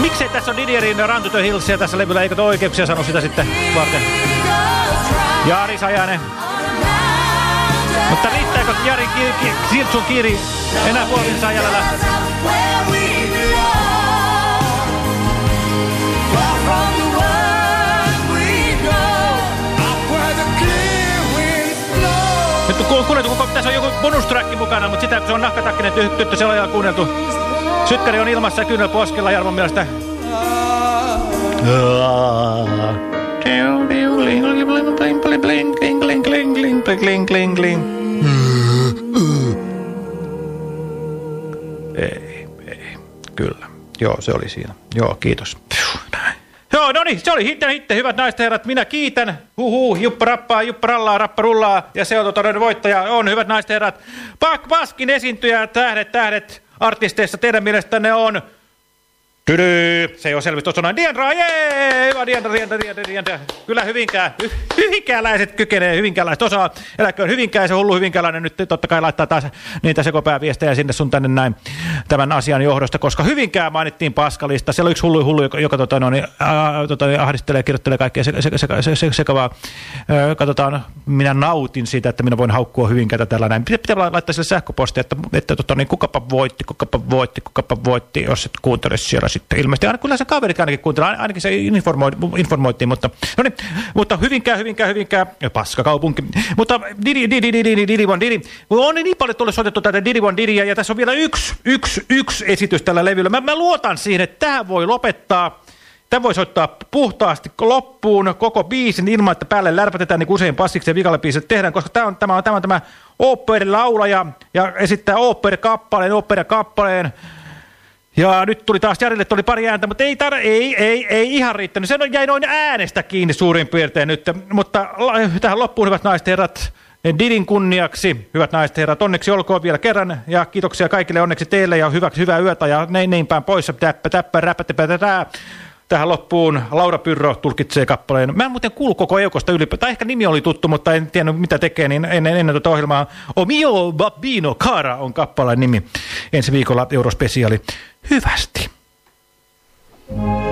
Miksei tässä on Didierin Run to the Hillsia tässä levyllä, eikö oikeuksia sano sitä sitten varten? Jari Sajanen. Mutta riittääkö Jari ki ki Siltsun Kiri enää puolinsa jäljellä? Nyt kun kuunneltu, kun tässä on joku bonustracki mukana, mutta sitä kun se on nahkatakkinen ty tyttö, se on kuunneltu. Sytkäri on ilmassa ja kyynel poskella Jarmon mielestä. Ei, ei, kyllä. Joo, se oli siinä. Joo, kiitos. Joo, no niin, se oli hitte, hitte, hyvät naiset herrat. Minä kiitän. Huhu, juppa rappaa, juppa rallaa, rappa rullaa. Ja se on todellinen voittaja. On, hyvät naiset herrat. Pak, paskin esiintyjä, tähdet, tähdet artisteissa teidän mielestänne on... Tydy. Se ei ole selvistä tuossa Diandra, jee! Hyvä Diandra, Diandra, Diandra, Diandra. Kyllä Hyvinkää. Hy hyvinkääläiset kykenee, hyvinkääläiset osaa. Eläköön Hyvinkää, se hullu hyvinkääläinen nyt totta kai laittaa taas niitä sekopääviestejä sinne sun tänne näin tämän asian johdosta, koska Hyvinkää mainittiin paskalista. Siellä on yksi hullu hullu, joka, joka tota, no, niin, ää, tota, niin, ahdistelee ja kirjoittelee kaikkea seka, seka, seka, seka, sekavaa. Ää, katsotaan, minä nautin siitä, että minä voin haukkua Hyvinkäätä tällä näin. Pitää, pitää laittaa sille sähköpostia, että, että tota, niin, kukapa voitti, kukapa voitti, kukapa voitti, jos et kuuntele siellä sitten ilmeisesti. Kyllä se kaverit ainakin kuuntelee, ainakin se informoi, informoitiin, mutta, no niin, mutta hyvinkään, hyvinkään, hyvinkään, paskakaupunki. Mutta Didi, Didi, Didi, Didi, Didi, Von Didi. On niin paljon tullut soitettu tätä Didi, Von Didia, ja tässä on vielä yksi, yksi, yksi esitys tällä levyllä. Mä, mä luotan siihen, että tämä voi lopettaa. Tämä voi soittaa puhtaasti loppuun koko biisin ilman, että päälle lärpätetään niin usein passiksi ja vikalle biisit tehdään, koska tämä on tämä, on, tämä, on, tämä laulaja ja esittää oopperikappaleen, oopperikappaleen. Ja nyt tuli taas Jarille tuli pari ääntä, mutta ei, tar ei, ei, ei ihan riittänyt. Se jäi noin äänestä kiinni suurin piirtein nyt. Mutta tähän loppuun, hyvät naiset herrat, Didin kunniaksi, hyvät naiset herrat, onneksi olkoon vielä kerran. Ja kiitoksia kaikille, onneksi teille ja hyvä, hyvää yötä ja nein, nein päin pois. Täppä, täppä, räppä, täppä, täppä. Tähän loppuun Laura Pyrrö tulkitsee kappaleen. Mä en muuten kuulu koko Eukosta ylipäätään. Tai ehkä nimi oli tuttu, mutta en tiennyt mitä tekee, niin ennen, ennen tuota ohjelmaa. O mio babbino cara on kappaleen nimi. Ensi viikolla Eurospesiaali. Hyvästi. Oh